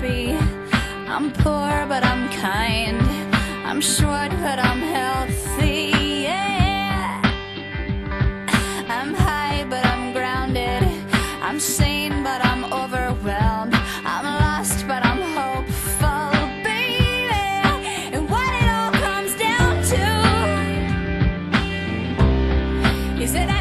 I'm poor, but I'm kind. I'm short, but I'm healthy. Yeah. I'm high, but I'm grounded. I'm sane, but I'm overwhelmed. I'm lost, but I'm hopeful, baby. And what it all comes down to is that everything's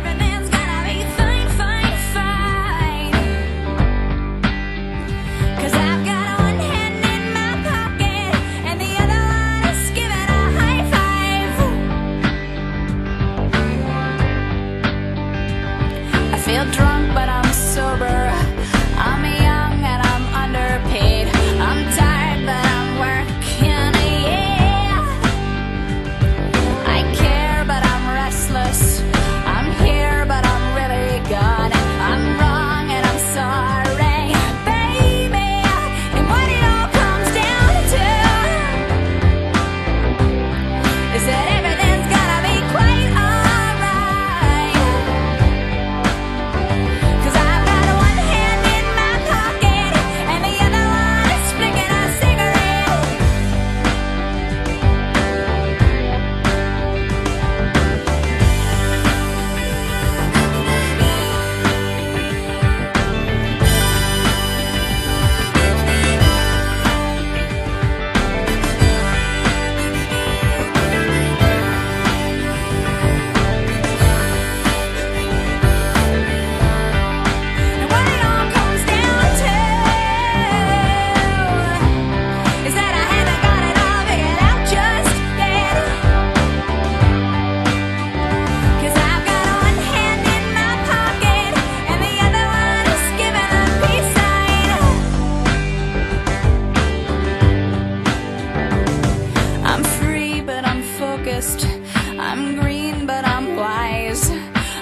I'm green, but I'm wise.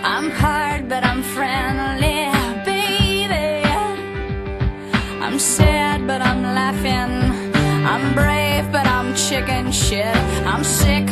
I'm hard, but I'm friendly, baby. I'm sad, but I'm laughing. I'm brave, but I'm chicken shit. I'm sick.